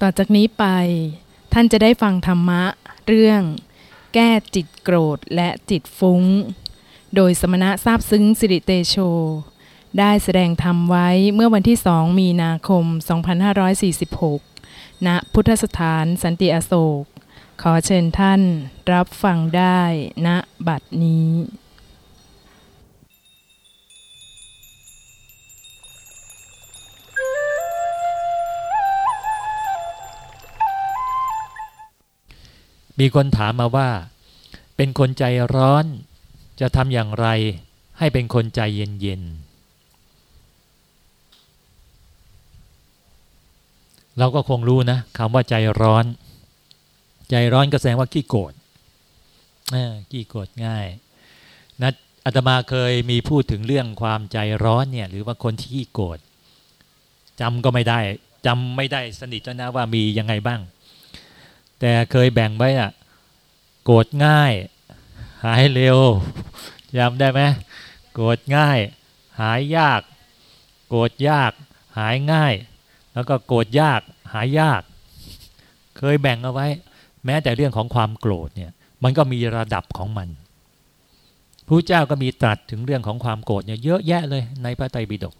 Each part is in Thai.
ต่อจากนี้ไป ท่านจะได้ฟังธรรมะ เรื่อง แก้จิตโกรธและจิตฟุ้ง โดยสมณะทราบซึ้งสิริเตโช ได้แสดงธรรมไว้เมื่อวันที่สองมีนาคม 2546 ณ พุทธสถานสันติอโศก ขอเชิญท่านรับฟังได้ณบัดนี้ มีคนถามมาว่า เป็นคนใจร้อนจะทำอย่างไร ให้เป็นคนใจเย็นๆเราก็คงรู้นะคำว่าใจร้อน ใจร้อนก็แสดงว่าขี้โกรธขี้โกรธง่ายนะอาตมาเคยมีพูดถึงเรื่องความใจร้อนเนี่ย หรือว่าคนที่ขี้โกรธจำก็ไม่ได้จำไม่ได้สนิทแล้วนะว่ามียังไงบ้าง แต่เคยแบ่งไว้อะโกรธง่าย หายเร็วจำได้ไหมโกรธง่าย หายยาก โกรธยาก หายง่าย แล้วก็โกรธยาก หายยาก เคยแบ่งเอาไว้ แม้แต่เรื่องของความโกรธเนี่ย มันก็มีระดับของมันพระเจ้าก็มีตรัสถึงเรื่องของความโกรธเนี่ยเยอะแยะเลยในพระไตรปิฎก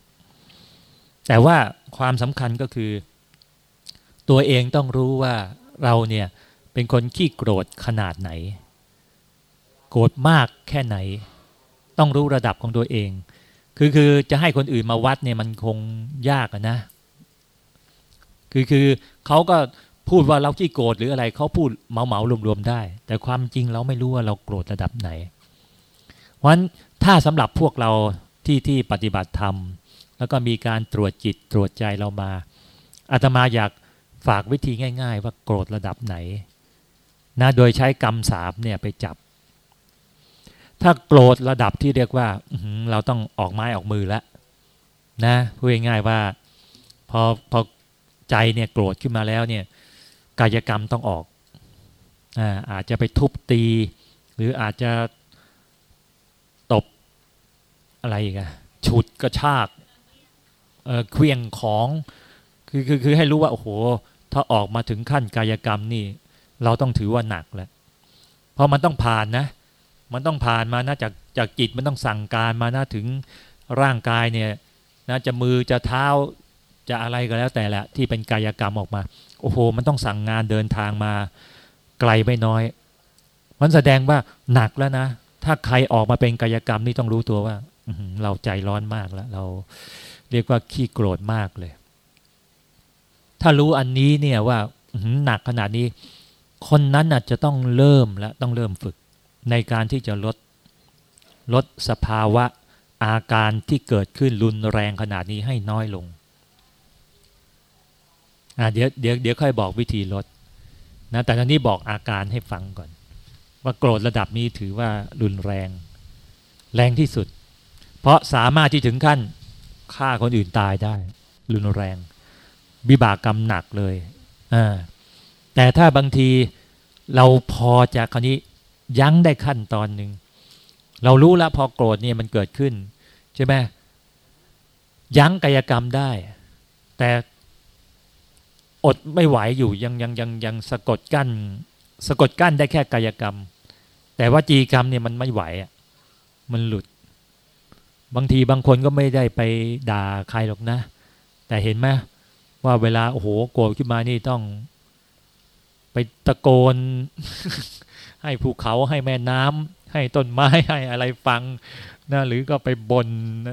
แต่ว่าความสำคัญก็คือ ตัวเองต้องรู้ว่า เราเนี่ยเป็นคนขี้โกรธขนาดไหน โกรธมากแค่ไหน ต้องรู้ระดับของตัวเอง คือคือจะให้คนอื่นมาวัดเนี่ยมันคงยากนะ คือคือเขาก็พูดว่าเราขี้โกรธหรืออะไรเขาพูดเมาเมารวมๆได้ แต่ความจริงเราไม่รู้ว่าเราโกรธระดับไหนเพราะฉะนั้นถ้าสำหรับพวกเราที่ที่ปฏิบัติธรรม แล้วก็มีการตรวจจิตตรวจใจเรามาอาตมาอยาก ฝากวิธีง่าย ๆ ว่าโกรธระดับไหนนะโดยใช้กรรมสามเนี่ยไปจับ ถ้าโกรธระดับที่เรียกว่าเราต้องออกไม้ออกมือแล้วนะพูดง่ายๆว่าพอพอใจเนี่ยโกรธขึ้นมาแล้วเนี่ยกายกรรมต้องออกอาอาจจะไปทุบตี หรืออาจจะตบอะไรกันฉุดกระชากเเควียงของ คือคือคือให้รู้ว่าโอ้โห ถ้าออกมาถึงขั้นกายกรรมนี่ เราต้องถือว่าหนักแล้วเพราะมันต้องผ่านนะ มันต้องผ่านมานะจากจากจิตมันต้องสั่งการมานะถึงร่างกายเนี่ยนะจะมือจะเท้าจะอะไรก็แล้วแต่แหละที่เป็นกายกรรมออกมา โอ้โห มันต้องสั่งงานเดินทางมาไกลไม่น้อย มันแสดงว่าหนักแล้วนะ ถ้าใครออกมาเป็นกายกรรมนี่ต้องรู้ตัวว่าเราใจร้อนมากแล้ว เราเรียกว่าขี้โกรธมากเลย ถ้ารู้อันนี้เนี่ยว่าหนักขนาดนี้ คนนั้นอาจจะต้องเริ่มและต้องเริ่มฝึก ในการที่จะลดลดสภาวะอาการที่เกิดขึ้นรุนแรงขนาดนี้ให้น้อยลงเดี๋ยวเดี๋ยวเดี๋ยวค่อยบอกวิธีลดนะแต่ตอนนี้บอกอาการให้ฟังก่อน ว่าโกรธระดับนี้ถือว่ารุนแรง แรงที่สุด เพราะสามารถที่ถึงขั้นฆ่าคนอื่นตายได้ รุนแรง วิบากกรรมหนักเลยอ่าแต่ถ้าบางทีเราพอจะคราวนี้ยั้งได้ขั้นตอนหนึ่งเรารู้แล้วพอโกรธเนี่ยมันเกิดขึ้น ใช่ไหมยั้งกายกรรมได้ แต่อดไม่ไหวอยู่ยังยังยังยังสะกดกั้น สะกดกั้นได้แค่กายกรรม แต่ว่าจีกรรมเนี่ยมันไม่ไหวอะมันหลุด บางทีบางคนก็ไม่ได้ไปด่าใครหรอกนะ แต่เห็นไหม ว่าเวลาโอ้โหโกรธขึ้นมานี่ต้องไปตะโกน ให้ภูเขาให้แม่น้ำให้ต้นไม้ให้อะไรฟังนะหรือก็ไปบน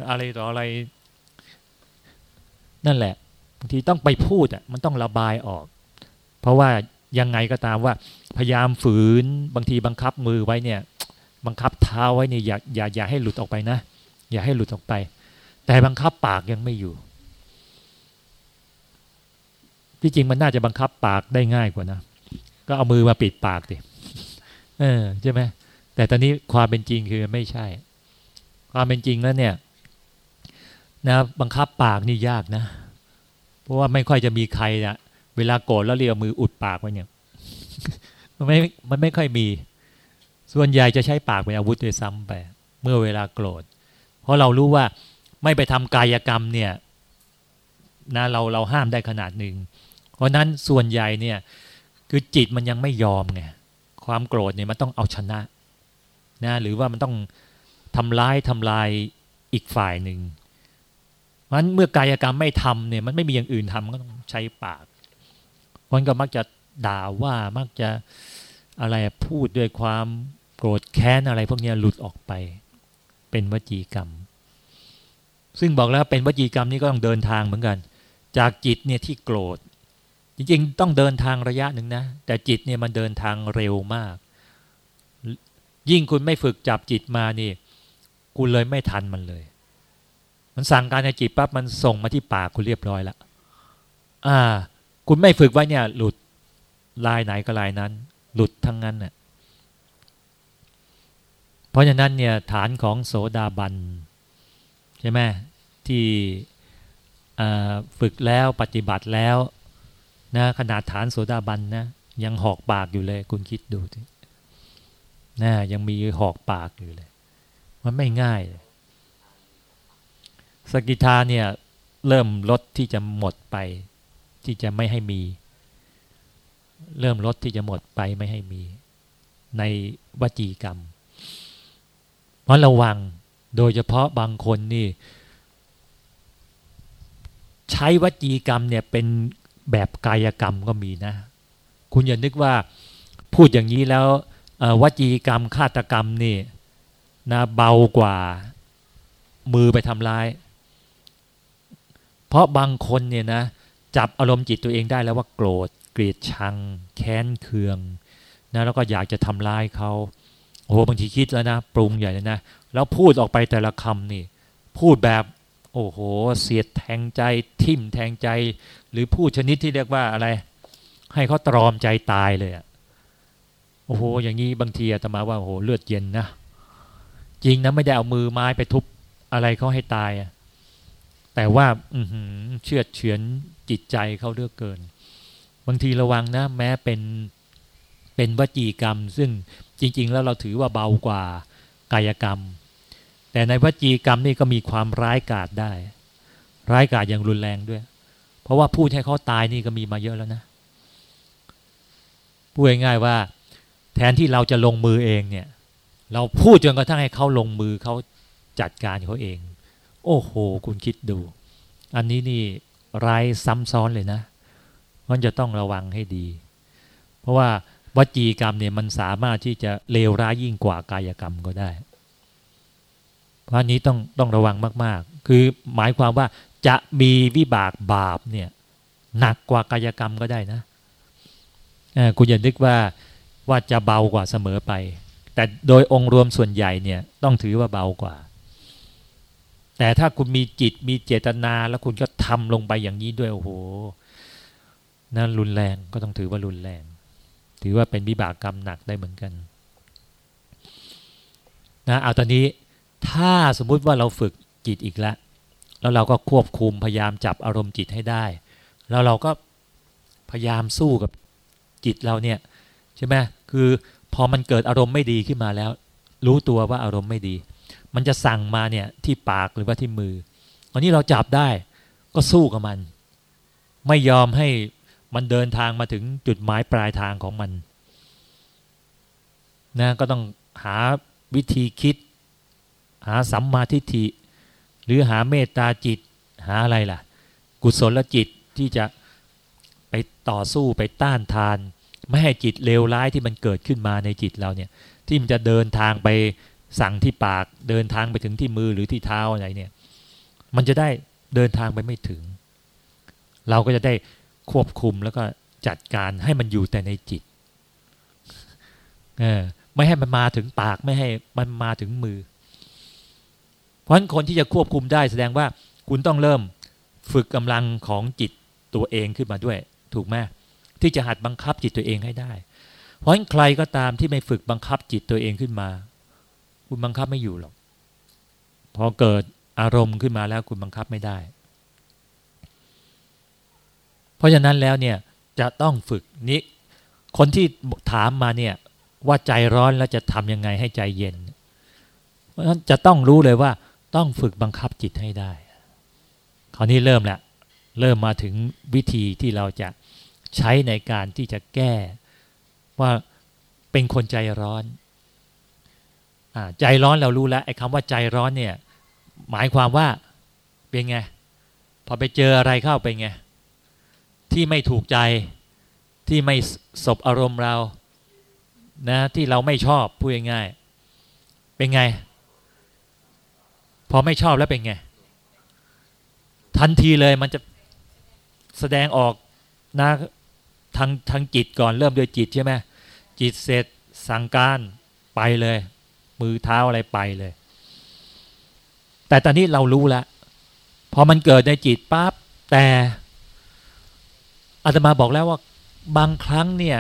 อะไรต่ออะไร นั่นแหละบางทีต้องไปพูดอะมันต้องระบายออก เพราะว่ายังไงก็ตามว่า พยายามฝืนบางทีบังคับมือไว้เนี่ย บังคับเท้าไว้เนี่ยอย่าอย่าอย่าให้หลุดออกไปนะ อย่าให้หลุดออกไป แต่บังคับปากยังไม่อยู่ ที่จริงมันน่าจะบังคับปากได้ง่ายกว่านะ ก็เอามือมาปิดปากดิเออใช่ไหมแต่ตอนนี้ความเป็นจริงคือไม่ใช่ ความเป็นจริงแล้วเนี่ย นะบังคับปากนี่ยากนะ เพราะว่าไม่ค่อยจะมีใครนะเวลาโกรธแล้วเรียวมืออุดปากไว้เนี่ยมันไม่มันไม่ค่อยมี ส่วนใหญ่จะใช้ปากเป็นอาวุธด้วยซ้ำไป เมื่อเวลาโกรธ เพราะเรารู้ว่าไม่ไปทำกายกรรมเนี่ยนะเราเราห้ามได้ขนาดหนึ่ง เพราะนั้นส่วนใหญ่เนี่ยคือจิตมันยังไม่ยอมไงความโกรธเนี่ยมันต้องเอาชนะนะหรือว่ามันต้องทำร้ายทำลายอีกฝ่ายหนึ่งเพราะนั้นเมื่อกายกรรมไม่ทำเนี่ยมันไม่มีอย่างอื่นทำก็ต้องใช้ปากมันก็มักจะด่าว่ามักจะอะไรพูดด้วยความโกรธแค้นอะไร พวกนี้หลุดออกไป เป็นวจีกรรม ซึ่งบอกแล้วเป็นวจีกรรมนี่ก็ต้องเดินทางเหมือนกัน จากจิตเนี่ยที่โกรธ จริงๆ ต้องเดินทางระยะหนึ่งนะ แต่จิตเนี่ยมันเดินทางเร็วมาก ยิ่งคุณไม่ฝึกจับจิตมานี่ คุณเลยไม่ทันมันเลย มันสั่งการในจิตปั๊บมันส่งมาที่ปากคุณเรียบร้อยล้วอ่า คุณไม่ฝึกไว้เนี่ย หลุดลายไหนก็ลายนั้น หลุดทั้งนั้นน่ะเพราะฉะนั้นเนี่ยฐานของโสดาบันใช่ไหมที่ฝึกแล้วปฏิบัติแล้ว นะขนาดฐานโสดาบันนะยังหอกปากอยู่เลย คุณคิดดูสินะยังมีหอกปากอยู่เลย มันไม่ง่ายเลยสกิทาเนี่ยเริ่มลดที่จะหมดไป ที่จะไม่ให้มี เริ่มลดที่จะหมดไปไม่ให้มี ในวจีกรรมเพราะระวังโดยเฉพาะบางคนนี่ ใช้วจีกรรมเนี่ยเป็น แบบกายกรรมก็มีนะ คุณอย่านึกว่าพูดอย่างนี้แล้ววจีกรรมฆาตกรรมนี่นะเบากว่ามือไปทำร้าย เพราะบางคนเนี่ยนะจับอารมณ์จิตตัวเองได้แล้วว่าโกรธเกลียดชัง แค้นเคืองนะแล้วก็อยากจะทำร้ายเขาโอ้โหบางทีคิดแล้วนะ ปรุงใหญ่เลยนะ แล้วพูดออกไปแต่ละคำนี่ พูดแบบ โอ้โห เสียดแทงใจทิ่มแทงใจ หรือพูดชนิดที่เรียกว่าอะไร ให้เขาตรอมใจตายเลยอะโอ้โห อย่างนี้บางทีอาตมาว่าโอ้โหเลือดเย็นนะจริงนะไม่ได้เอามือไม้ไปทุบอะไรเขาให้ตายอะแต่ว่าอืเชื่อเฉือนจิตใจเขาเลือกเกิน บางทีระวังนะ แม้เป็นเป็นวจีกรรม ซึ่งจริง ๆ แล้วเราถือว่าเบากว่ากายกรรม แต่ในวจีกรรมนี่ก็มีความร้ายกาจได้ ร้ายกาจอย่างรุนแรงด้วย เพราะว่าพูดให้เขาตายนี่ก็มีมาเยอะแล้วนะพูดง่ายๆว่า แทนที่เราจะลงมือเองเนี่ย เราพูดจนกระทั่งให้เขาลงมือเขาจัดการเขาเอง โอ้โห คุณคิดดู อันนี้นี่ร้ายซ้ำซ้อนเลยนะมันจะต้องระวังให้ดี เพราะว่าวจีกรรมเนี่ยมันสามารถที่จะเลวร้ายยิ่งกว่ากายกรรมก็ได้ เพราะนี้ต้องต้องระวังมาก ๆ คือหมายความว่าจะมีวิบากบาปเนี่ยหนักกว่ากายกรรมก็ได้นะคุณอย่านึกว่าว่าจะเบากว่าเสมอไป แต่โดยองค์รวมส่วนใหญ่เนี่ยต้องถือว่าเบากว่า แต่ถ้าคุณมีจิตมีเจตนาแล้วคุณก็ทำลงไปอย่างนี้ด้วยโอ้โหนั่นรุนแรงก็ต้องถือว่ารุนแรง ถือว่าเป็นวิบากกรรมหนักได้เหมือนกันนะเอาตอนนี้ ถ้าสมมุติว่าเราฝึกจิตอีกแล้วแล้วเราก็ควบคุมพยายามจับอารมณ์จิตให้ได้ แล้วเราก็พยายามสู้กับจิตเราเนี่ยใช่ไหมคือพอมันเกิดอารมณ์ไม่ดีขึ้นมาแล้ว รู้ตัวว่าอารมณ์ไม่ดี มันจะสั่งมาเนี่ยที่ปากหรือว่าที่มือตอนนี้เราจับได้ก็สู้กับมัน ไม่ยอมให้มันเดินทางมาถึงจุดหมายปลายทางของมันนะก็ต้องหาวิธีคิด หาสัมมาทิฏฐิ หรือหาเมตตาจิต หาอะไรล่ะ กุศลจิตที่จะไปต่อสู้ไปต้านทาน ไม่ให้จิตเลวร้ายที่มันเกิดขึ้นมาในจิตเราเนี่ย ที่มันจะเดินทางไปสั่งที่ปาก เดินทางไปถึงที่มือหรือที่เท้าอะไรเนี่ย มันจะได้เดินทางไปไม่ถึง เราก็จะได้ควบคุมแล้วก็จัดการให้มันอยู่แต่ในจิตเออไม่ให้มันมาถึงปากไม่ให้มันมาถึงมือ เพราะฉะนั้นคนที่จะควบคุมได้แสดงว่าคุณต้องเริ่มฝึกกำลังของจิตตัวเองขึ้นมาด้วย ถูกไหมที่จะหัดบังคับจิตตัวเองให้ได้ เพราะฉะนั้นใครก็ตามที่ไม่ฝึกบังคับจิตตัวเองขึ้นมา คุณบังคับไม่อยู่หรอก พอเกิดอารมณ์ขึ้นมาแล้วคุณบังคับไม่ได้ เพราะฉะนั้นแล้วเนี่ยจะต้องฝึกนี้คนที่ถามมาเนี่ยว่าใจร้อนแล้วจะทำยังไงให้ใจเย็น เพราะฉะนั้นจะต้องรู้เลยว่า ต้องฝึกบังคับจิตให้ได้ คราวนี้เริ่มแหละเริ่มมาถึงวิธีที่เราจะใช้ในการที่จะแก้ ว่าเป็นคนใจร้อนอใจร้อนเรารู้แล้วไอ้คำว่าใจร้อนเนี่ย หมายความว่าเป็นไง พอไปเจออะไรเข้าไปไง ที่ไม่ถูกใจที่ไม่สบอารมณ์เรานะที่เราไม่ชอบพูดง่ายๆเป็นไง พอไม่ชอบแล้วเป็นไง ทันทีเลยมันจะแสดงออกนะทางทางจิตก่อนเริ่มด้วยจิตใช่ไหมจิตเสร็จสั่งการไปเลย มือเท้าอะไรไปเลย แต่ตอนนี้เรารู้แล้วพอมันเกิดในจิตปั๊บแต่อาตมาบอกแล้วว่าบางครั้งเนี่ย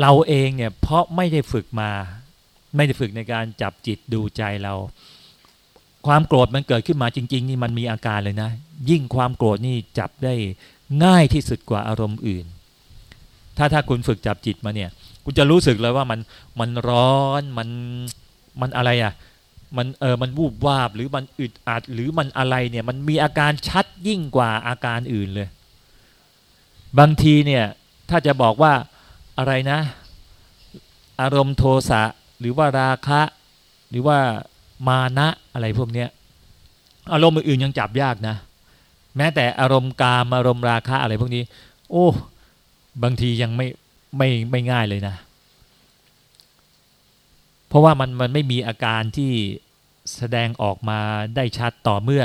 เราเองเนี่ยเพราะไม่ได้ฝึกมา ไม่ได้ฝึกในการจับจิตดูใจเรา ความโกรธมันเกิดขึ้นมาจริง ๆ นี่มันมีอาการเลยนะ ยิ่งความโกรธนี่จับได้ง่ายที่สุดกว่าอารมณ์อื่น ถ้าถ้าคุณฝึกจับจิตมาเนี่ย คุณจะรู้สึกเลยว่ามันมันร้อนมันมันอะไรอะมันเออมันวูบวาบหรือมันอึดอัดหรือมันอะไรเนี่ยมันมีอาการชัดยิ่งกว่าอาการอื่นเลย บางทีเนี่ยถ้าจะบอกว่าอะไรนะ อารมณ์โทสะหรือว่าราคะ หรือว่า มานะอะไรพวกเนี้ยอารมณ์อื่นยังจับยากนะ แม้แต่อารมณ์กามอารมณ์ราคะอะไรพวกนี้ โอ้บางทียังไม่ไม่ไม่ง่ายเลยนะ เพราะว่ามันมันไม่มีอาการที่แสดงออกมาได้ชัดต่อเมื่อ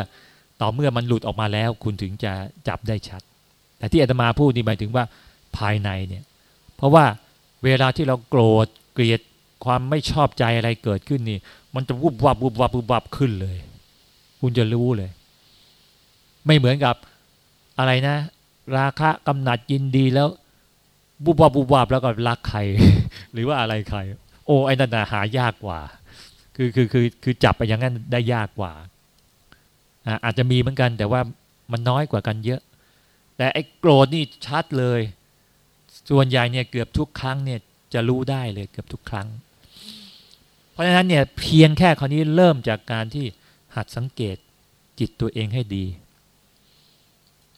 ต่อเมื่อมันหลุดออกมาแล้ว คุณถึงจะจับได้ชัด แต่ที่อาตมาพูดนี่หมายถึงว่าภายในเนี่ย เพราะว่าเวลาที่เราโกรธเกลียดความไม่ชอบใจอะไรเกิดขึ้นนี่ มันจะวุบวับวุบวับวุบวับขึ้นเลย คุณจะรู้เลย ไม่เหมือนกับอะไรนะ ราคะกำหนัดยินดีแล้วบุบวับบุบวับแล้วก็รักใคร หรือว่าอะไรใคร โอ้ไอ้นั่นหายากกว่า คือคือคือคือจับไปอย่างนั้นได้ยากกว่าอาจจะมีเหมือนกัน แต่ว่ามันน้อยกว่ากันเยอะ แต่ไอ้โกรธนี่ชัดเลย ส่วนใหญ่เนี่ยเกือบทุกครั้งเนี่ยจะรู้ได้เลยเกือบทุกครั้ง ราะฉะนั้นเนี่ยเพียงแค่คราวนี้เริ่มจากการที่หัดสังเกตจิตตัวเองให้ดี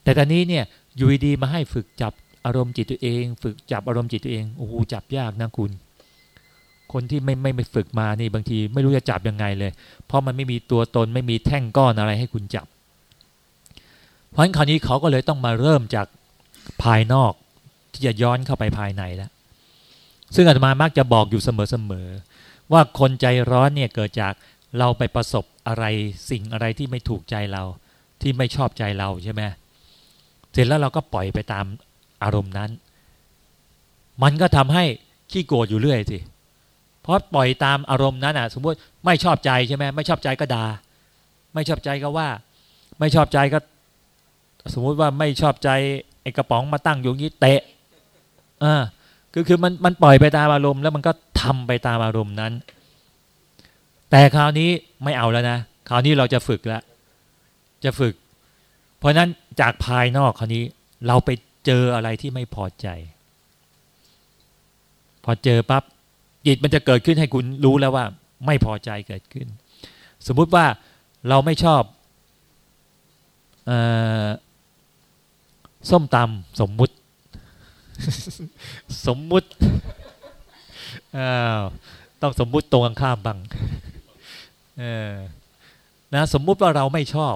แต่ตอนนี้เนี่ยอยู่ดีมาให้ฝึกจับอารมณ์จิตตัวเอง ฝึกจับอารมณ์จิตตัวเองโอ้โหจับยากนะคุณ คนที่ไม่ไม่ไปฝึกมานี่บางที ไม่รู้จะจับยังไงเลย เพราะมันไม่มีตัวตนไม่มีแท่งก้อนอะไรให้คุณจับ เพราะฉะนั้นคราวนี้เขาก็เลยต้องมาเริ่มจากภายนอกที่จะย้อนเข้าไปภายในแล้วซึ่งอาตมามักจะบอกอยู่เสมอๆ ว่าคนใจร้อนเนี่ยเกิดจากเราไปประสบอะไรสิ่งอะไรที่ไม่ถูกใจเรา ที่ไม่ชอบใจเราใช่ไหมเสร็จแล้วเราก็ปล่อยไปตามอารมณ์นั้น มันก็ทำให้ขี้โกรธอยู่เรื่อยสิเพราะปล่อยตามอารมณ์นั้นอะ สมมติไม่ชอบใจใช่ไหมไม่ชอบใจก็ดา่าไม่ชอบใจก็ว่า ไม่ชอบใจก็ สมมุติว่าไม่ชอบใจไอ้กระป๋องมาตั้งอยู่งี้เตะอ่าคือคือมันมันปล่อยไปตามอารมณ์แล้วมันก็ ทำไปตามอารมณ์นั้น แต่คราวนี้ไม่เอาแล้วนะคราวนี้เราจะฝึกแล้วจะฝึก เพราะนั้นจากภายนอกคราวนี้ เราไปเจออะไรที่ไม่พอใจ พอเจอปั๊บจิตมันจะเกิดขึ้นให้คุณรู้แล้วว่า ไม่พอใจเกิดขึ้น สมมุติว่าเราไม่ชอบอส้มตำสมมุติ สมมุติ อ้าวต้องสมมุติตรงข้ามบ้างเออนะสมมุติว่าเราไม่ชอบ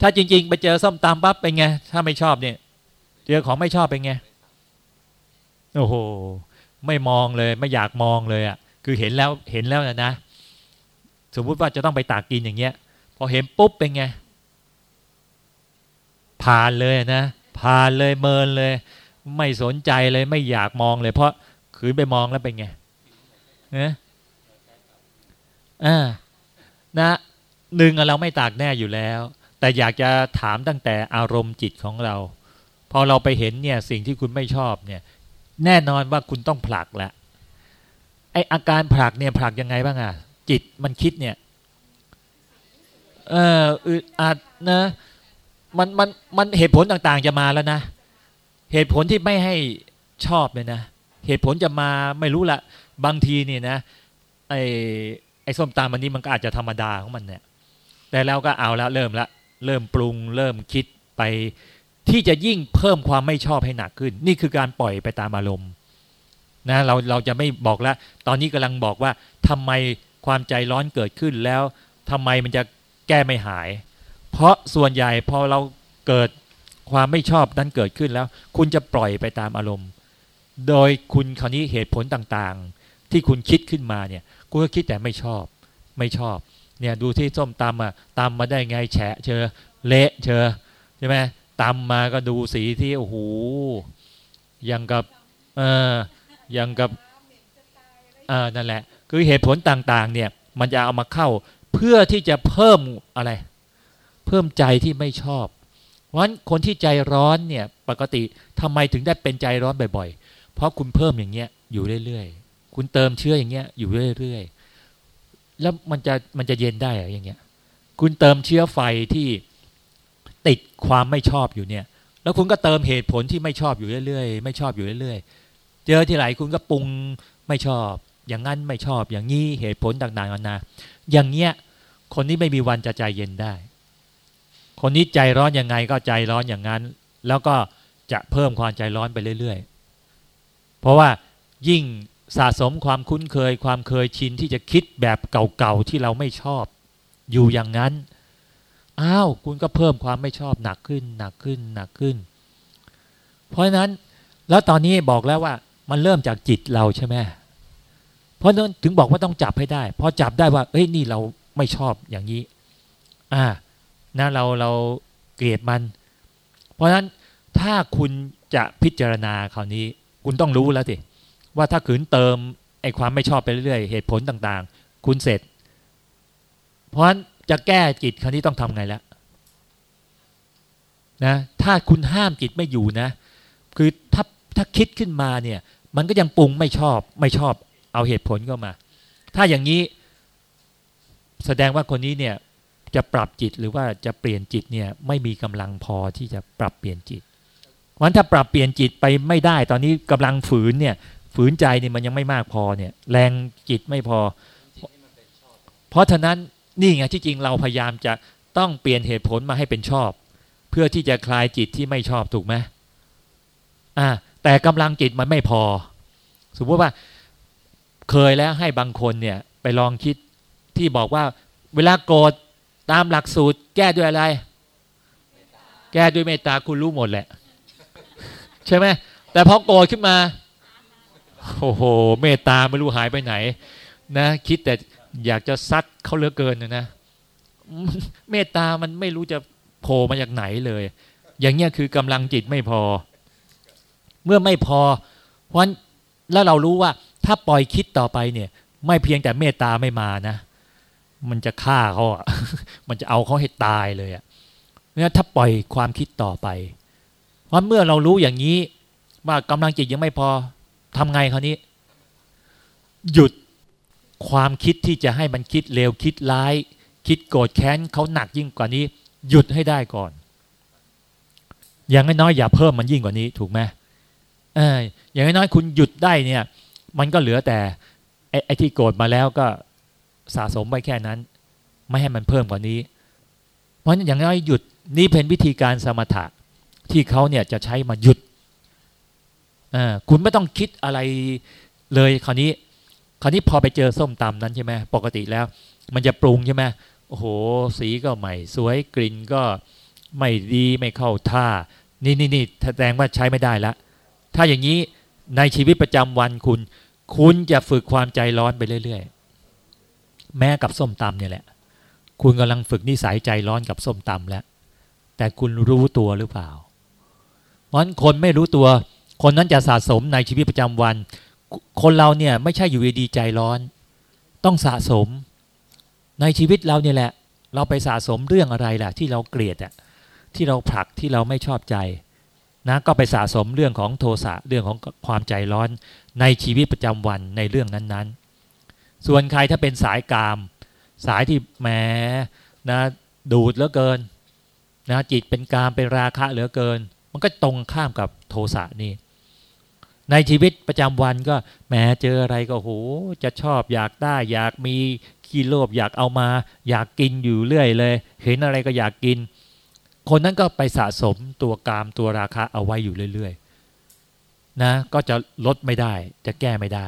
ถ้าจริง ๆ ไปเจอส้มตำปั๊บเป็นไง ถ้าไม่ชอบเนี่ย เจอของไม่ชอบเป็นไง โอ้โห ไม่มองเลย ไม่อยากมองเลยอะ่ะ คือเห็นแล้วเห็นแล้วนะนะ สมมุติว่าจะต้องไปตากกินอย่างเงี้ย พอเห็นปุ๊บเป็นไง ผ่านเลยนะ ผ่านเลยเมินเลย ไม่สนใจเลยไม่อยากมองเลย เพราะคืนไปมองแล้วเป็นไง นะอ่านะหนึ่งเราไม่ตากแน่อยู่แล้ว แต่อยากจะถามตั้งแต่อารมณ์จิตของเรา พอเราไปเห็นเนี่ยสิ่งที่คุณไม่ชอบเนี่ย แน่นอนว่าคุณต้องผลักละไออาการผลักเนี่ยผลักยังไงบ้างอะจิตมันคิดเนี่ยเอออึดอัดนะมันมันมันเหตุผลต่างๆจะมาแล้วนะ เหตุผลที่ไม่ให้ชอบเนี่ยนะ เหตุผลจะมาไม่รู้ละ บางทีเนี่ยนะไอ้ไอ้ส้มตำมันนี้มันก็อาจจะธรรมดาของมันเนี่ย แต่แล้วก็เอาแล้วเริ่มละเริ่มปรุง เริ่มคิดไป ที่จะยิ่งเพิ่มความไม่ชอบให้หนักขึ้น นี่คือการปล่อยไปตามอารมณ์นะเราเราจะไม่บอกแล้ว ตอนนี้กำลังบอกว่าทำไมความใจร้อนเกิดขึ้นแล้วทำไมมันจะแก้ไม่หาย เพราะส่วนใหญ่พอเราเกิดความไม่ชอบนั้นเกิดขึ้นแล้ว คุณจะปล่อยไปตามอารมณ์ โดยคุณคราวนี้เหตุผลต่างๆ ที่คุณคิดขึ้นมาเนี่ยคุณก็คิดแต่ไม่ชอบไม่ชอบ เนี่ยดูที่ส้มตำอะตำมาได้ไงแฉะเชอเละเชอใช่ไหมตำมาก็ดูสีที่โอ้โหยังกับเออยังกับเออนั่นแหละ คือเหตุผลต่างๆ เนี่ย มันจะเอามาเข้าเพื่อที่จะเพิ่มอะไร เพิ่มใจที่ไม่ชอบเพราะฉะนั้นคนที่ใจร้อนเนี่ย ปกติทำไมถึงได้เป็นใจร้อนบ่อยๆ เพราะคุณเพิ่มอย่างเงี้ยอยู่เรื่อยๆ คุณเติมเชื้ออย่างเงี้ย อยู่เรื่อยๆแล้วมันจะมันจะเย็นได้หรออย่างเงี้ย คุณเติมเชื้อไฟที่ติดความไม่ชอบอยู่เนี่ย แล้วคุณก็เติมเหตุผลที่ไม่ชอบอยู่เรื่อยๆ ไม่ชอบอยู่เรื่อยๆ เจอที่ไหนคุณก็ปรุงไม่ชอบ อย่างนั้นไม่ชอบ อย่างนี้เหตุผลต่างๆนานาอย่างเงี้ย คนนี้ไม่มีวันจะใจเย็นได้ คนนี้ใจร้อนยังไงก็ใจร้อนอย่างนั้น แล้วก็จะเพิ่มความใจร้อนไปเรื่อย ๆ เพราะว่ายิ่ง สะสมความคุ้นเคย ความเคยชินที่จะคิดแบบเก่าๆที่เราไม่ชอบ อยู่อย่างนั้นอ้าวคุณก็เพิ่มความไม่ชอบหนักขึ้นหนักขึ้นหนักขึ้น เพราะฉะนั้นแล้วตอนนี้บอกแล้วว่ามันเริ่มจากจิตเราใช่ไหมเพราะนั้นถึงบอกว่าต้องจับให้ได้พอจับได้ว่า เอ้ยนี่เราไม่ชอบอย่างนี้ อ่านะเราเราเกลียดมัน เพราะฉะนั้นถ้าคุณจะพิจารณาคราวนี้ คุณต้องรู้แล้วสิ ว่าถ้าขืนเติมไอ้ความไม่ชอบไปเรื่อยๆ เหตุผลต่างๆ คุณเสร็จ เพราะฉะนั้นจะแก้จิตคราวนี้ต้องทำไงแล้วนะถ้าคุณห้ามจิตไม่อยู่นะ คือถ้าถ้าคิดขึ้นมาเนี่ย มันก็ยังปรุงไม่ชอบไม่ชอบ เอาเหตุผลเข้ามา ถ้าอย่างนี้แสดงว่าคนนี้เนี่ยจะปรับจิตหรือว่าจะเปลี่ยนจิตเนี่ยไม่มีกำลังพอที่จะปรับเปลี่ยนจิตวันถ้าปรับเปลี่ยนจิตไปไม่ได้ ตอนนี้กำลังฝืนเนี่ย ฝืนใจเนี่ยมันยังไม่มากพอเนี่ย แรงจิตไม่พอ เพราะฉะนั้นนี่ไงที่จริงเราพยายามจะต้องเปลี่ยนเหตุผลมาให้เป็นชอบ เพื่อที่จะคลายจิตที่ไม่ชอบถูกไหมอ่าแต่กำลังจิตมันไม่พอ สมมติว่าเคยแล้วให้บางคนเนี่ยไปลองคิดที่บอกว่า เวลาโกรธตามหลักสูตร แก้ด้วยอะไร แก้ด้วยเมตตาคุณรู้หมดแหละ ใช่ไหมแต่พอโกรธขึ้นมา โอ้โห เมตตาไม่รู้หายไปไหน นะ คิดแต่อยากจะซัดเขาเหลือเกินนะ เมตตามันไม่รู้จะโผล่มาจากไหนเลย อย่างเงี้ยคือกำลังจิตไม่พอ เมื่อไม่พอ เพราะแล้วเรารู้ว่า ถ้าปล่อยคิดต่อไปเนี่ย ไม่เพียงแต่เมตตาไม่มานะ มันจะฆ่าเขาอะ มันจะเอาเขาให้ตายเลยอะเนี่ยถ้าปล่อยความคิดต่อไป เพราะเมื่อเรารู้อย่างนี้ว่ากำลังจิตยังไม่พอ ทำไงคราวนี้ หยุดความคิดที่จะให้มันคิดเลวคิดร้าย คิดโกรธแค้นเขาหนักยิ่งกว่านี้ หยุดให้ได้ก่อน อย่างน้อยอย่าเพิ่มมันยิ่งกว่านี้ถูกไหมเอออย่างน้อยคุณหยุดได้เนี่ย มันก็เหลือแต่ไอ้ที่โกรธมาแล้วก็สะสมไว้แค่นั้น ไม่ให้มันเพิ่มกว่านี้ เพราะอย่างน้อยหยุดนี่เป็นวิธีการสมถะที่เขาเนี่ยจะใช้มาหยุด คุณไม่ต้องคิดอะไรเลยคราวนี้ คราวนี้พอไปเจอส้มตำนั้นใช่ไหมปกติแล้ว มันจะปรุงใช่ไหมโอ้โห สีก็ใหม่สวยกลิ่นก็ไม่ดีไม่เข้าท่า นี่นี่นี่แสดงว่าใช้ไม่ได้ละ ถ้าอย่างนี้ในชีวิตประจำวันคุณ คุณจะฝึกความใจร้อนไปเรื่อยๆ แม้กับส้มตำเนี่ยแหละ คุณกำลังฝึกนิสัยใจร้อนกับส้มตำแล้ว แต่คุณรู้ตัวหรือเปล่าเพราะคนไม่รู้ตัว คนนั้นจะสะสมในชีวิตประจำวัน คนเราเนี่ยไม่ใช่อยู่ดีใจร้อน ต้องสะสม ในชีวิตเราเนี่ยแหละ เราไปสะสมเรื่องอะไรล่ะ ที่เราเกลียดอะที่เราผลักที่เราไม่ชอบใจนะก็ไปสะสมเรื่องของโทสะเรื่องของความใจร้อนในชีวิตประจำวันในเรื่องนั้นๆ ส่วนใครถ้าเป็นสายกาม สายที่แหมนะดูดเหลือเกินนะจิตเป็นกามเป็นราคะเหลือเกิน มันก็ตรงข้ามกับโทสะนี่ ในชีวิตประจำวันก็แหมเจออะไรก็โห จะชอบอยากได้อยากมีขี้โลภอยากเอามา อยากกินอยู่เรื่อยเลย เห็นอะไรก็อยากกิน คนนั้นก็ไปสะสมตัวกามตัวราคะเอาไว้อยู่เรื่อยๆนะก็จะลดไม่ได้จะแก้ไม่ได้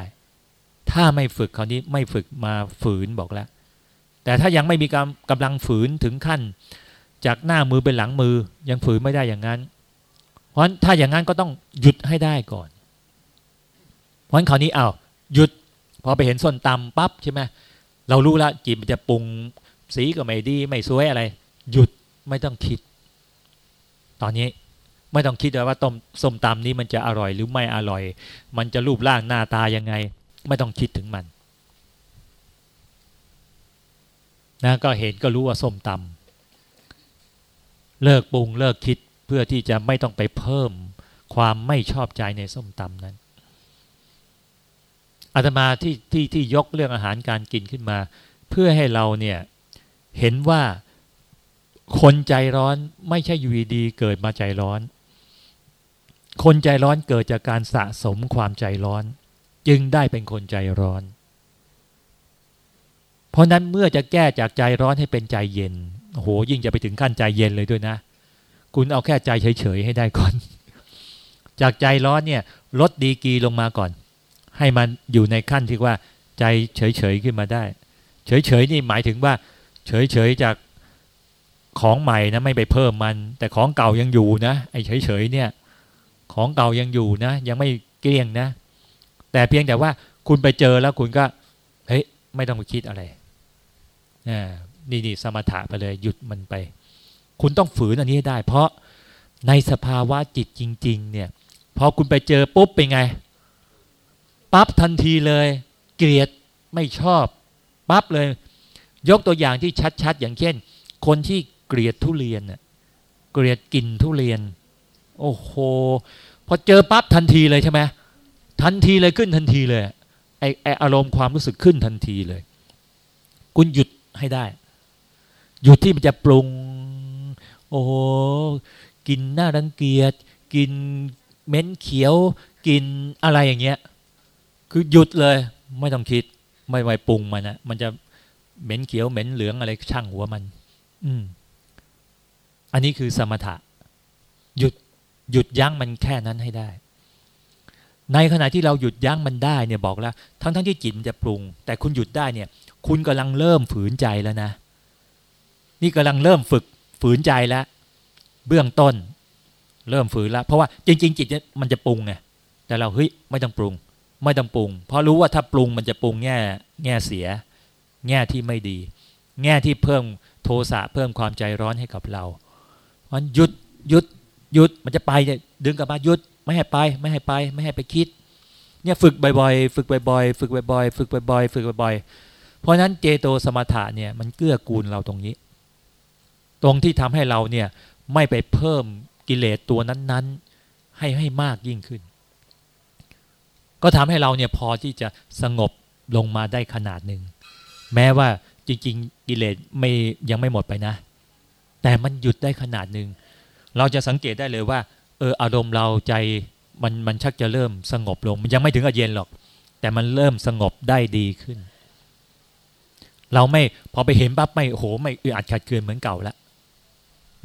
ถ้าไม่ฝึกคราวนี้ไม่ฝึกมาฝืนบอกแล้ว แต่ถ้ายังไม่มีกำกำลังฝืนถึงขั้น จากหน้ามือเป็นหลังมือยังฝืนไม่ได้อย่างนั้น เพราะฉะนั้นถ้าอย่างนั้นก็ต้องหยุดให้ได้ก่อน เพราะฉะนั้นคราวนี้เอาวหยุดพอไปเห็นส้นตำปั๊บใช่ไหมเรารู้แล้วจิตมันจะปรุงสีก็ไม่ดีไม่สวยอะไร หยุดไม่ต้องคิด ตอนนี้ไม่ต้องคิดเลยว่าต้มส้มตำนี้มันจะอร่อยหรือไม่อร่อย มันจะรูปร่างหน้าตายังไง ไม่ต้องคิดถึงมันนะก็เห็นก็รู้ว่าส้มตำเลิกปรุงเลิกคิดเพื่อที่จะไม่ต้องไปเพิ่มความไม่ชอบใจในส้มตำนั้น อาตมาที่ที่ที่ยกเรื่องอาหารการกินขึ้นมา เพื่อให้เราเนี่ยเห็นว่าคนใจร้อนไม่ใช่อยู่ดีเกิดมาใจร้อน คนใจร้อนเกิดจากการสะสมความใจร้อน จึงได้เป็นคนใจร้อน เพราะนั้นเมื่อจะแก้จากใจร้อนให้เป็นใจเย็นโอ้โหยิ่งจะไปถึงขั้นใจเย็นเลยด้วยนะ คุณเอาแค่ใจเฉยๆให้ได้ก่อน จากใจร้อนเนี่ยลดดีกีลงมาก่อน ให้มันอยู่ในขั้นที่ว่าใจเฉยๆขึ้นมาได้ เฉยๆนี่หมายถึงว่า เฉยๆจากของใหม่นะไม่ไปเพิ่มมัน แต่ของเก่ายังอยู่นะไอ้เฉยๆเนี่ย ของเก่ายังอยู่นะ ยังไม่เกลี้ยงนะ แต่เพียงแต่ว่าคุณไปเจอแล้วคุณก็เฮ้ยไม่ต้องไปคิดอะไรนี่นี่สมถะไปเลยหยุดมันไป คุณต้องฝืนอันนี้ให้ได้ เพราะในสภาวะจิตจริง ๆ เนี่ยพอคุณไปเจอปุ๊บเป็นไง ปั๊บทันทีเลย เกลียดไม่ชอบปั๊บเลย ยกตัวอย่างที่ชัดๆ อย่างเช่น คนที่เกลียดทุเรียนน่ะเกลียดกลิ่นทุเรียน โอ้โหพอเจอปั๊บทันทีเลยใช่ไหมทันทีเลยขึ้นทันทีเลยไอไออารมณ์ความรู้สึกขึ้นทันทีเลย คุณหยุดให้ได้ หยุดที่มันจะปรุง โอ้โหกินหน้ารังเกียจกินเม้นเขียว กินอะไรอย่างเงี้ย คือหยุดเลย ไม่ต้องคิด ไม่ไวปรุงมันนะมันจะเหม็นเขียวเหม็นเหลืองอะไรช่างหัวมัน อืม อันนี้คือสมถะ หยุดหยุดยั้งมันแค่นั้นให้ได้ ในขณะที่เราหยุดยั้งมันได้เนี่ยบอกแล้ว ทั้งทั้งที่จิตมันจะปรุง แต่คุณหยุดได้เนี่ย คุณกำลังเริ่มฝืนใจแล้วนะ นี่กำลังเริ่มฝึกฝืนใจแล้ว เบื้องต้น เริ่มฝืนแล้ว เพราะว่าจริง ๆ จิตมันจะปรุงไงแต่เราเฮ้ยไม่ต้องปรุง ไม่ต้องปรุง เพราะรู้ว่าถ้าปรุงมันจะปรุงแง่แง่เสีย แง่ที่ไม่ดี แง่ที่เพิ่มโทสะเพิ่มความใจร้อนให้กับเรามันหยุดหยุดหยุดมันจะไปเนี่ยดึงกลับมาหยุด ไม่ให้ไปไม่ให้ไป ไม่ให้ไปคิด เนี่ยฝึกบ่อยๆ ฝึกบ่อยๆ ฝึกบ่อยๆ ฝึกบ่อยๆ ฝึกบ่อยๆ เพราะนั้นเจโตสมถะเนี่ยมันเกื้อกูลเราตรงนี้ ตรงที่ทำให้เราเนี่ยไม่ไปเพิ่มกิเลสตัวนั้นๆ ให้ให้มากยิ่งขึ้น ก็ทำให้เราเนี่ยพอที่จะสงบลงมาได้ขนาดหนึ่งแม้ว่าจริง ๆ กิเลสไม่ยังไม่หมดไปนะ แต่มันหยุดได้ขนาดหนึ่งเราจะสังเกตได้เลยว่า เอออารมณ์เราใจมันมันชักจะเริ่มสงบลง มันยังไม่ถึงกับเย็นหรอก แต่มันเริ่มสงบได้ดีขึ้น เราไม่พอไปเห็นปั๊บไม่โหไม่อึดอัดขัดเคืองเหมือนเก่าแล้ว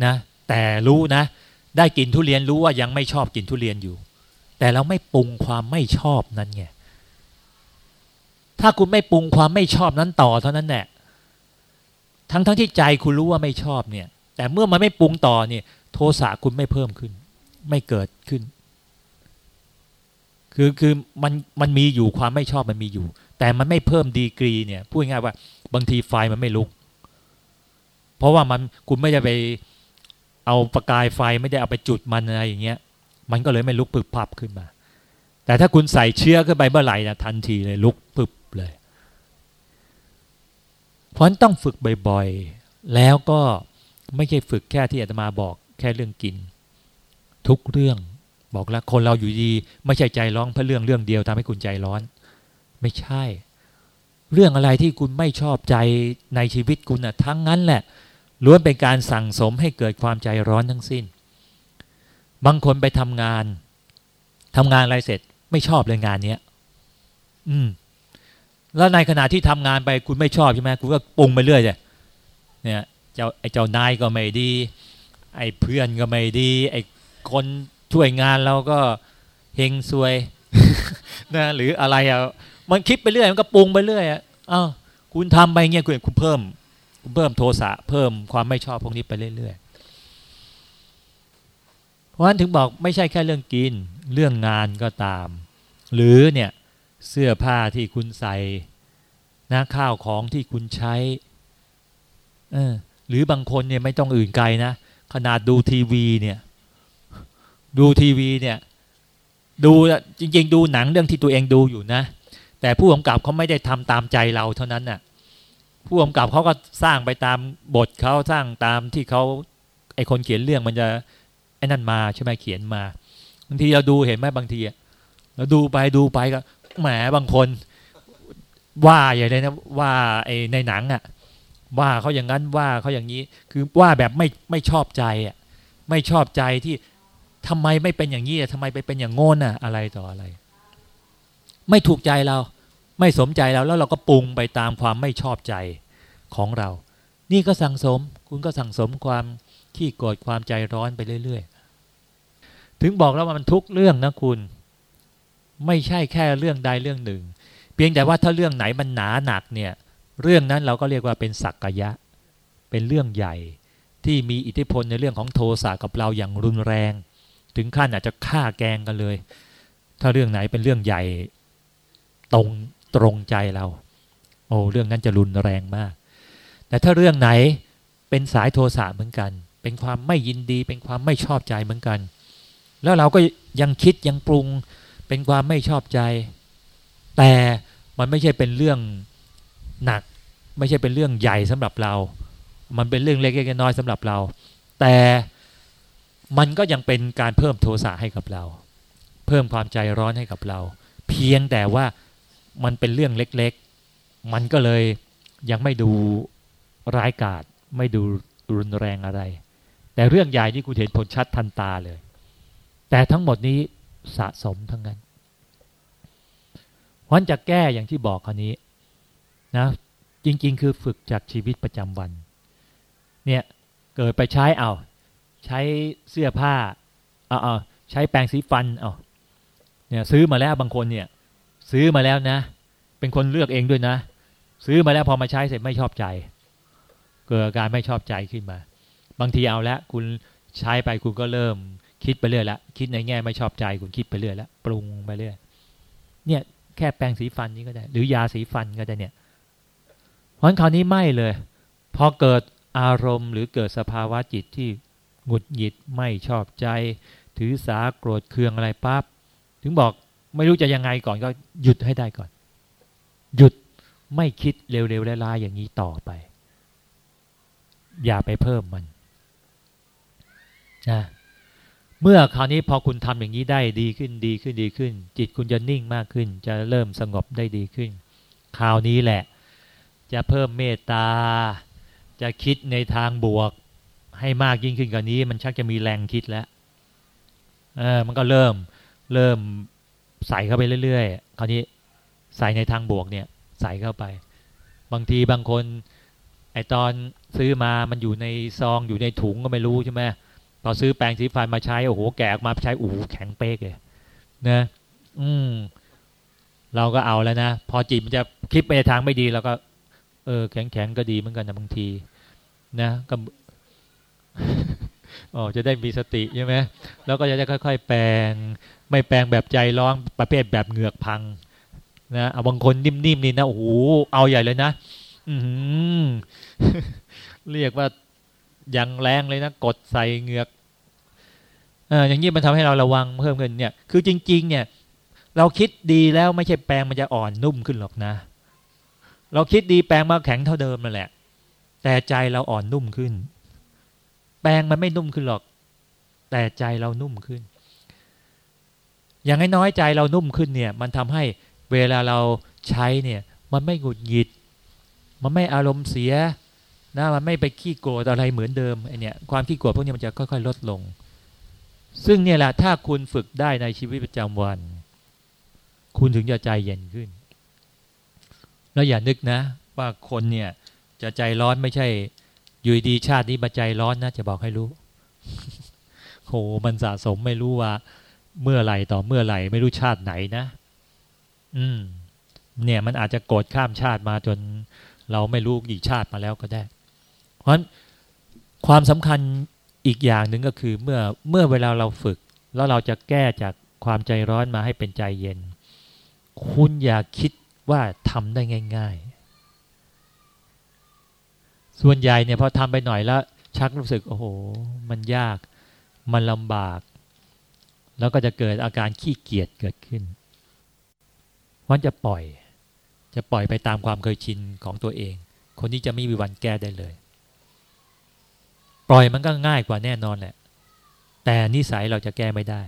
นะ แต่รู้นะ ได้กินทุเรียนรู้ว่ายังไม่ชอบกินทุเรียนอยู่ แต่เราไม่ปรุงความไม่ชอบนั้นไงถ้าคุณไม่ปรุงความไม่ชอบนั้นต่อเท่านั้นแหละทั้งทั้งที่ใจคุณรู้ว่าไม่ชอบเนี่ย แต่เมื่อมันไม่ปรุงต่อเนี่ย โทสะคุณไม่เพิ่มขึ้น ไม่เกิดขึ้น คือคือมันมันมีอยู่ความไม่ชอบมันมีอยู่ แต่มันไม่เพิ่มดีกรีเนี่ยพูดง่ายว่าบางทีไฟมันไม่ลุก เพราะว่ามันคุณไม่ได้ไปเอาประกายไฟไม่ได้เอาไปจุดมันอะไรอย่างเงี้ย มันก็เลยไม่ลุกปึบพับขึ้นมา แต่ถ้าคุณใส่เชื้อขึ้นไปเมื่อไหร่นะทันทีเลยลุกปึบเลย เพราะนั้นต้องฝึกบ่อยๆ แล้วก็ไม่ใช่ฝึกแค่ที่อาตมาบอกแค่เรื่องกิน ทุกเรื่องบอกแล้วคนเราอยู่ดีไม่ใช่ใจร้องเพราะเรื่องเรื่องเดียวทำให้คุณใจร้อน ไม่ใช่ เรื่องอะไรที่คุณไม่ชอบใจในชีวิตคุณนะ่ะทั้งนั้นแหละล้วนเป็นการสั่งสมให้เกิดความใจร้อนทั้งสิ้น บางคนไปทำงานทำงานอะไรเสร็จไม่ชอบเลยงานเนี้ย อืม แล้วในขณะที่ทำงานไปคุณไม่ชอบใช่ไหมคุณก็ปรุงไปเรื่อยเลยเนี่ยเจ้าไอ้เจ้านายก็ไม่ดี ไอ้เพื่อนก็ไม่ดี ไอ้คนช่วยงานเราก็เฮงซวยนะหรืออะไรอะมันคิดไปเรื่อยมันก็ปรุงไปเรื่อยอะอ้าวคุณทำไปเงี้ยคุณคุณเพิ่ม คุณเพิ่มโทสะเพิ่มความไม่ชอบพวกนี้ไปเรื่อย ราะฉะนั้นถึงบอกไม่ใช่แค่เรื่องกินเรื่องงานก็ตาม หรือเนี่ยเสื้อผ้าที่คุณใส่นะข้าวของที่คุณใช้เออหรือบางคนเนี่ยไม่ต้องอื่นไกลนะ ขนาดดูทีวีเนี่ย ดูทีวีเนี่ย ดูจริง ๆ ดูหนังเรื่องที่ตัวเองดูอยู่นะ แต่ผู้กำกับเขาไม่ได้ทำตามใจเราเท่านั้นน่ะผู้กำกับเขาก็สร้างไปตามบทเขาสร้างตามที่เขาไอคนเขียนเรื่องมันจะ ไอ้นั่นมาใช่ไหมเขียนมาบางทีเราดูเห็นไหมบางทีเราดูไปดูไปก็แหมบางคน ว่าอย่างไรนะว่าไอในหนังอะ ว่าเขาอย่างนั้นว่าเขาอย่างนี้ คือว่าแบบไม่ไม่ชอบใจอะไม่ชอบใจที่ทำไมไม่เป็นอย่างนี้อะทำไมไปเป็นอย่างโง่นอะ อะไรต่ออะไร ไม่ถูกใจเรา ไม่สมใจเราแล้วเราก็ปรุงไปตามความไม่ชอบใจของเรา นี่ก็สั่งสม คุณก็สั่งสมความขี้โกรธความใจร้อนไปเรื่อยๆ ถึงบอกแล้วว่ามันทุกเรื่องนะคุณ ไม่ใช่แค่เรื่องใดเรื่องหนึ่ง เพียงแต่ว่าถ้าเรื่องไหนมันหนาหนักเนี่ย เรื่องนั้นเราก็เรียกว่าเป็นสักกยะ เป็นเรื่องใหญ่ที่มีอิทธิพลในเรื่องของโทสะกับเราอย่างรุนแรง ถึงขั้นอาจจะฆ่าแกงกันเลย ถ้าเรื่องไหนเป็นเรื่องใหญ่ตรงตรงใจเรา โอ้เรื่องนั้นจะรุนแรงมาก แต่ถ้าเรื่องไหนเป็นสายโทสะเหมือนกัน เป็นความไม่ยินดี เป็นความไม่ชอบใจเหมือนกัน แล้วเราก็ยังคิดยังปรุงเป็นความไม่ชอบใจ แต่มันไม่ใช่เป็นเรื่องหนัก ไม่ใช่เป็นเรื่องใหญ่สำหรับเรา มันเป็นเรื่องเล็กๆน้อยๆสำหรับเรา แต่มันก็ยังเป็นการเพิ่มโทสะให้กับเรา เพิ่มความใจร้อนให้กับเรา เพียงแต่ว่ามันเป็นเรื่องเล็กๆ มันก็เลยยังไม่ดูร้ายกาจไม่ดูรุนแรงอะไร แต่เรื่องใหญ่ที่คุณเห็นผลชัดทันตาเลย แต่ทั้งหมดนี้สะสมทั้งนั้นวันจะแก้อย่างที่บอกคราวนี้นะจริง ๆ คือฝึกจากชีวิตประจำวัน เนี่ยเกิดไปใช้เอาใช้เสื้อผ้าเอาเอาใช้แปรงสีฟันเอาเนี่ยซื้อมาแล้วบางคนเนี่ย ซื้อมาแล้วนะ เป็นคนเลือกเองด้วยนะ ซื้อมาแล้วพอมาใช้เสร็จไม่ชอบใจ เกิดอาการไม่ชอบใจขึ้นมา บางทีเอาแล้วคุณใช้ไปคุณก็เริ่ม คิดไปเรื่อยละคิดในแง่ไม่ชอบใจคุณคิดไปเรื่อยล้วปรุงไปเรื่อยเนี่ยแค่แปรงสีฟันนี้ก็ได้ หรือยาสีฟันก็ได้เนี่ยพราะคราวนี้ไม่เลยพอเกิดอารมณ์ หรือเกิดสภาวะจิตที่หงุดหงิดไม่ชอบใจ ถือสาโกรธเคืองอะไรปั๊บถึงบอกไม่รู้จะยังไงก่อนก็หยุดให้ได้ก่อน หยุดไม่คิดเร็วๆลายๆอย่างนี้ต่อไป อย่าไปเพิ่มมันนะ เมื่อคราวนี้พอคุณทำอย่างนี้ได้ดีขึ้นดีขึ้นดีขึ้น จิตคุณจะนิ่งมากขึ้น จะเริ่มสงบได้ดีขึ้น คราวนี้แหละ จะเพิ่มเมตตา จะคิดในทางบวก ให้มากยิ่งขึ้นกว่านี้ มันชักจะมีแรงคิดแล้วเออมันก็เริ่มเริ่มใส่เข้าไปเรื่อยๆคราวนี้ใส่ในทางบวกเนี่ย ใส่เข้าไป บางทีบางคนไอตอนซื้อมามันอยู่ในซองอยู่ในถุงก็ไม่รู้ใช่ไหม พอซื้อแปรงสีฟันมาใช้โอ้โหแกะออกมาใช้โอ้โหแข็งเป๊กเลยนะอืม เราก็เอาแล้วนะพอจิตมันจะคิดไปในทางไม่ดีเราก็ เออ แข็งแข็งก็ดีเหมือนกันนะบางที นะก็อ๋อจะได้มีสติใช่ไหมแล้วก็จะได้ค่อย ๆ แปลง ไม่แปลงแบบใจร้อนประเภทแบบเหงือกพังนะเอาบางคนนิ่มๆนี่นะโอ้โหเอาใหญ่เลยนะอืเรียกว่า ยังแรงเลยนะกดใส่เหงือกเอออย่างนี้มันทำให้เราระวังเพิ่มขึ้นเนี่ย คือจริง ๆ เนี่ย เราคิดดีแล้วไม่ใช่แปลงมันจะอ่อนนุ่มขึ้นหรอกนะ เราคิดดีแปลงมาแข็งเท่าเดิมนั่นแหละ แต่ใจเราอ่อนนุ่มขึ้น แปลงมันไม่นุ่มขึ้นหรอก แต่ใจเรานุ่มขึ้น อย่างน้อยใจเรานุ่มขึ้นเนี่ย มันทำให้เวลาเราใช้เนี่ย มันไม่หงุดหงิด มันไม่อารมณ์เสีย นะมันไม่ไปขี้โกรธอะไรเหมือนเดิมไอเนี่ยความขี้โกรธพวกนี้มันจะค่อยๆ ลดลง ซึ่งเนี่ยแหละถ้าคุณฝึกได้ในชีวิตประจำวัน คุณถึงจะใจเย็นขึ้น แล้วอย่านึกนะ ว่าคนเนี่ยจะใจร้อนไม่ใช่ อยู่ดีชาตินี้มาใจร้อนนะจะบอกให้รู้โหมันสะสมไม่รู้ว่า เมื่อไหร่ต่อเมื่อไหร่ ไม่รู้ชาติไหนนะ อืม เนี่ยมันอาจจะโกรธข้ามชาติมาจน เราไม่รู้กี่ชาติมาแล้วก็ได้ เพราะฉะนั้นความสำคัญอีกอย่างหนึ่งก็คือเมื่อเมื่อเวลาเราฝึก แล้วเราจะแก้จากความใจร้อนมาให้เป็นใจเย็น คุณอย่าคิดว่าทำได้ง่าย ๆ ส่วนใหญ่เนี่ยพอทำไปหน่อยแล้ว ชักรู้สึกโอ้โห มันยาก มันลำบาก แล้วก็จะเกิดอาการขี้เกียจเกิดขึ้นเพราะจะปล่อย จะปล่อยไปตามความเคยชินของตัวเอง คนที่จะไม่มีวันแก้ได้เลย ปล่อยมันก็ง่ายกว่าแน่นอนแหละ แต่นิสัยเราจะแก้ไม่ได้